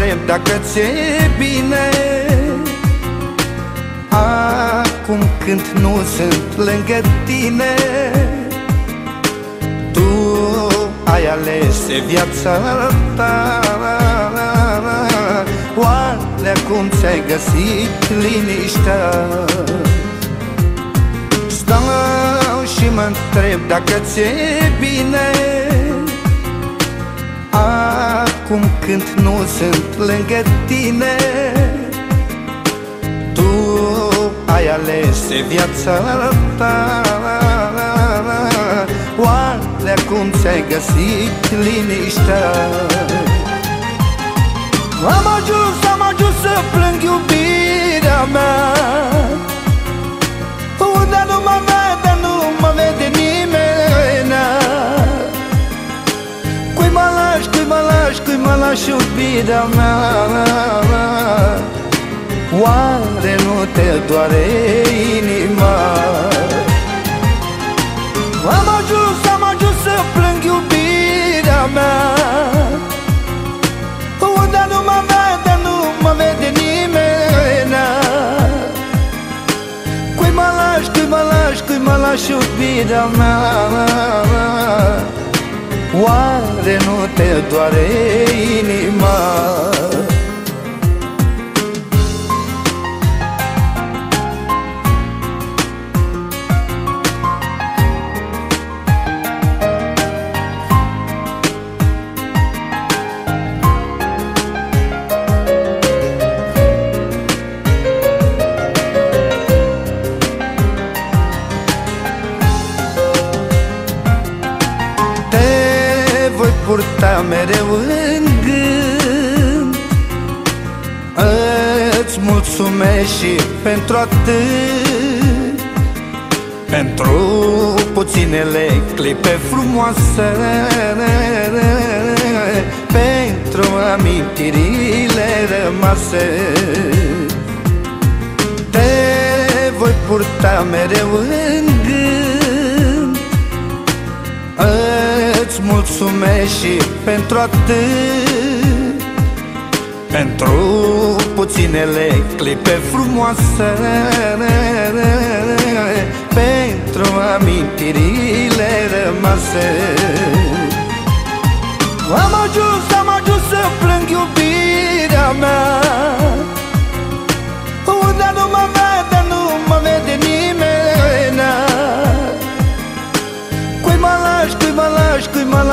întreb dacă ți-e bine. Acum când nu sunt lângă tine Tu ai ales viața ta. Oare acum ți-ai găsit liniștea? Stau și mă întreb dacă ți-e bine Acum când nu sunt lângă tine. Tu ai ales viața ta. Oare acum ți-ai găsit liniștea? Am ajuns, am ajuns să plâng iubirea mea lași, cui mă lași iubirea mea. Oare nu te doare inima? Am ajuns, am ajuns să plâng iubirea mea. Unde nu mă vede, nu mă vede nimeni. Cui mă lași, cui mă lași, cui mă lași iubirea mea Oare nu te doare inima? Voi purta mereu în gând. Îți mulțumesc și pentru atât. Pentru puținele clipe frumoase. Pentru amintirile rămase. Te voi purta mereu în gând Îți mulțumesc și pentru atât. Pentru puținele clipe frumoase Pentru amintirile rămase. Am ajuns, am ajuns să plâng iubirea mea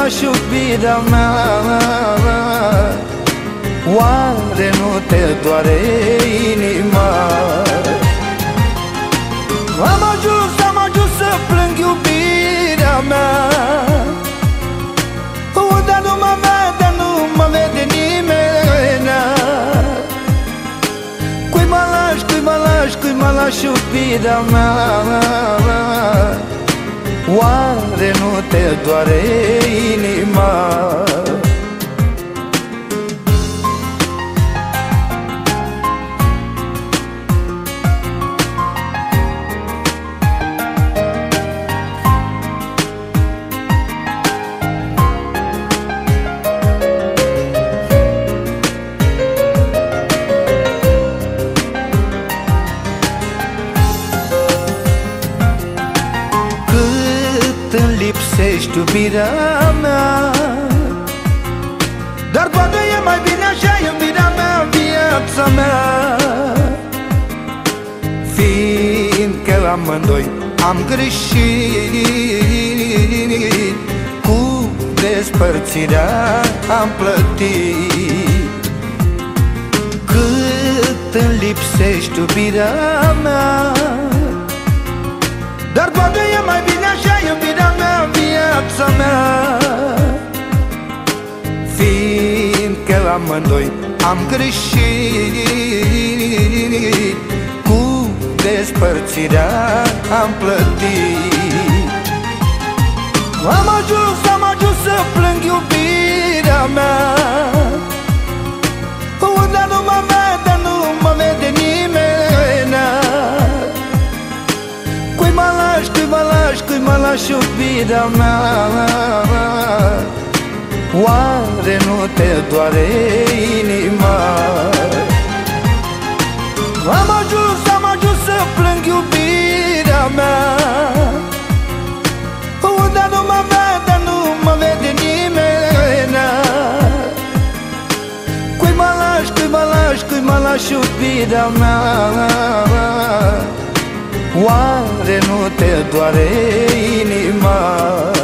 cui mă lași iubirea mea Oare nu te doare inima? Am ajuns, am ajuns să plâng iubirea mea. Unde nu mă vede, nu mă vede nimeni. Cui mă lași, cui mă lași, cui mă lași iubirea mea Oare nu te doare inima? Lipsești iubirea mea. Dar poate e mai bine așa iubirea mea în viața mea. Fiindcă amândoi am greșit Cu despărțirea am plătit. Cât îmi lipsești iubirea mea. Dar poate e mai bine așa iubirea mea în viața mea. Fiindcă amândoi am greșit Cu despărțirea am plătit. Am ajuns, am ajuns să plâng iubirea mea cui mă lași, cui mă lași iubirea mea. Oare nu te doare inima? inima Am ajuns, am ajuns să plâng iubirea mea. Unde nu mă vede, nu mă vede nimeni. Cui mă lași, cui mă lași, cui mă lași iubirea mea Oare nu te doare inima?